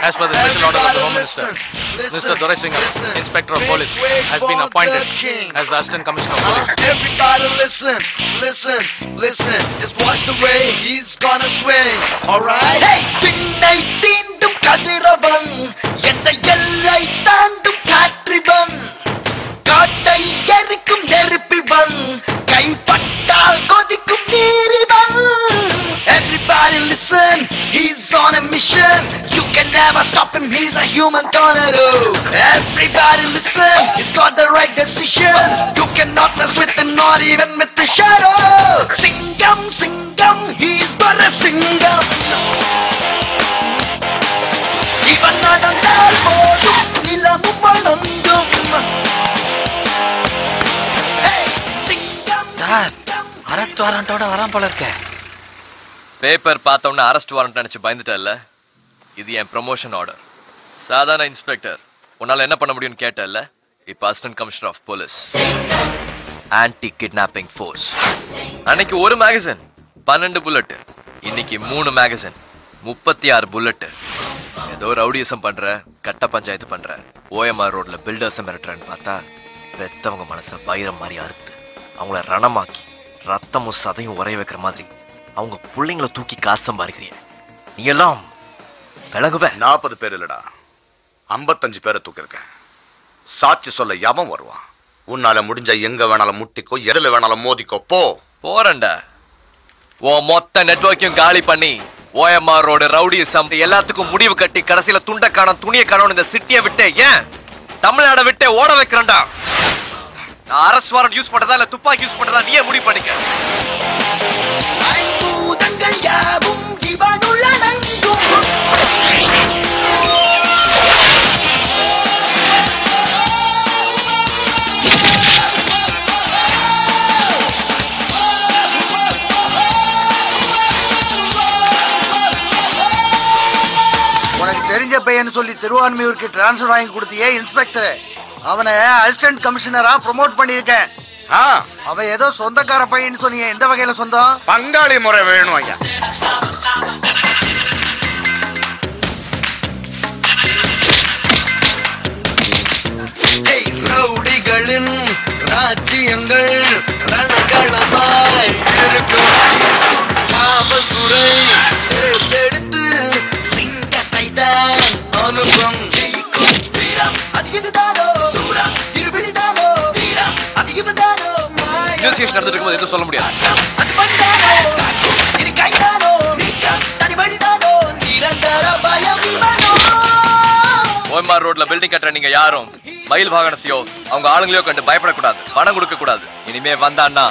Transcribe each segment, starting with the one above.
As per the special order of the Home Minister, Mr. Dorai Singham, Inspector of Police, has been appointed as the Assistant Commissioner of Police. Everybody listen, listen, listen. Just watch the way he's gonna swing. Alright? Hey! பின்னை தீண்டும் கதிரவன் எந்த எல்லை தாண்டும் காற்றிவன் காட்டை எரிக்கும் நெருப்பிவன் கைப்பட்டால் கொதிக்கும் நீரிவன் Everybody listen, he's on a mission. Can never stop him, he's a human tornado. Everybody listen, he's got the right decision. You cannot mess with him, not even with the shadow. Singam, Singam, he's but a Singam. இவன் நடந்தால் போதும் நிலமும் வணங்கும் Hey, Singam, sir Singam, arrest வாரண்டோட வரான் போல இருக்கே paper பார்த்த உடனே அரெஸ்ட் வாரண்ட் நினைச்சு பயந்துட்டல்ல இது என் ப்ரமோஷன் ஆர்டர் சாதாரண இன்ஸ்பெக்டர் உன்னால என்ன பண்ண முடியும்னு கேட்டல இப்ப assistant commissioner of police anti kidnapping force அன்னைக்கு ஒரு மேகசின் பன்னெண்டு புல்லட் இன்னைக்கு மூணு மேகசின் முப்பத்தி ஆறு புல்லட் ஏதோ ரவுடியசம் பண்ற கட்ட பஞ்சாயத்து பண்ற ஓஎம்ஆர் ரோட்ல பில்டர்ஸ் மிரட்டுறேன்னு பார்த்தா பெத்தவங்க மனசை பயிரம் மாதிரி அறுத்து அவங்கள ரணமாக்கி ரத்தமும் சதையும் உரைய வைக்கிற மாதிரி அவங்க பிள்ளைங்களை தூக்கி காசு சம்பாதிக்கிறீங்க நீ எல்லாம் விளங்குவ நாற்பது பேர் இல்லடா. ஐம்பத்தஞ்சு பேரை தூக்கிருக்கேன் சாட்சி சொல்ல எவன் வருவான்? உன்னால முடிஞ்ச எங்க வேணாலும் முட்டிக்கோ எதுல வேணாலும் மோதிக்கோ போ. போறேன்டா. உன் மொத்த நெட்வொர்க்கையும் காலி பண்ணி ஓஎம்ஆர் ரோடு ரவுடிசம் எல்லாத்துக்கும் முடிவு கட்டி கடைசியில துண்டை காணும் துணியை காணும் இந்த சிட்டியை விட்டு ஏன்? தமிழ்நாடை விட்டு ஓட வைக்கிறேன்டா. நான் அரசு வாரண்ட் யூஸ் பண்றதா இல்ல துப்பாக்கி யூஸ் பண்றதா நீயே முடிவு பண்ணிக்க. தெரிஞ்ச பையன் சொல்லி திருவான்மையூருக்கு டிரான்ஸ்ஃபர் வாங்கி கொடுத்தியே இன்ஸ்பெக்டர் அவனை அசிஸ்டன்ட் கமிஷனரா ப்ரோமோட் பண்ணியிருக்கேன். ஆ, அவன் ஏதோ சொந்தக்கார பையன் சொன்னீங்க எந்த வகையில சொந்தம்? பங்காளி முறை வேணும் ஐயா. நெகோசியேஷன் நடந்துட்டு இருக்கும்போது எதுவும் சொல்ல முடியாது. அது ஓஎம்ஆர் ரோட்ல பில்டிங் கட்டுற நீங்க யாரும்? மயில் வாகனத்தையோ அவங்க ஆளுங்களையோ கண்டு பயப்படக்கூடாது. பணம் கொடுக்க கூடாது இனிமே வந்தான்னா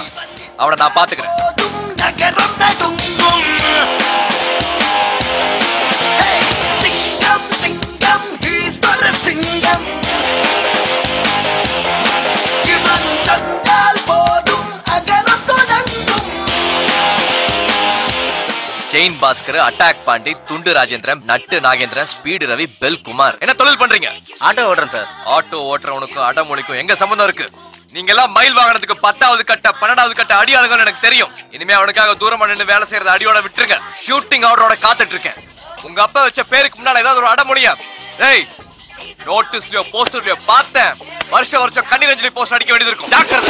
அவனை நான் பாத்துக்கிறேன் செயின் பாஸ்கர் அட்டாக் பாண்டி துண்டு ராஜேந்திரன் நட்டு நாகேந்திரன் ஸ்பீடு ரவி பெல் குமார் என்ன தொழில் பண்றீங்க? ஆட்டோ ஓடுறேன் சார். ஆட்டோ ஓட்டுறவனுக்கும் அடமொழிக்கும் எங்க சம்பந்தம் இருக்கு? நீங்க எல்லாம் மயில் வாகனத்துக்கு பத்தாவது கட்ட பன்னெண்டாவது கட்ட அடியாளுங்கன்னு எனக்கு தெரியும். இனிமே அவனுக்காக தூரமா நின்று வேலை செய்யறது அடியோட விட்டுருங்க. ஷூட்டிங் ஆர்டரோட காத்துட்டு இருக்கேன் உங்க அப்பா வச்ச பேருக்கு முன்னால ஏதாவது ஒரு அடமொழியா? ஏய் நோட்டீஸ்லயோ போஸ்டர்லயோ பார்த்தேன். வருஷம் வருஷம் கண்ணீரஞ்சலி போஸ்ட் அடிக்க வேண்டியது இருக்கும். டாக்டர்